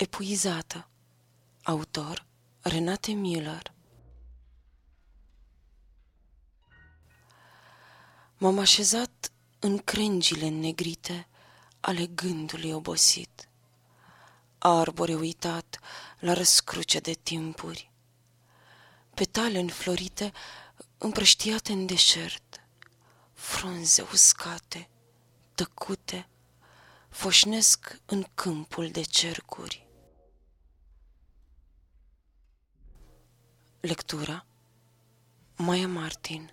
Epuizată Autor Renate Miller M-am așezat în crengile negrite ale gândului obosit. Arbore uitat la răscruce de timpuri. Petale înflorite împrăștiate în deșert. Frunze uscate, tăcute, foșnesc în câmpul de cercuri. Lectura? Maia Martin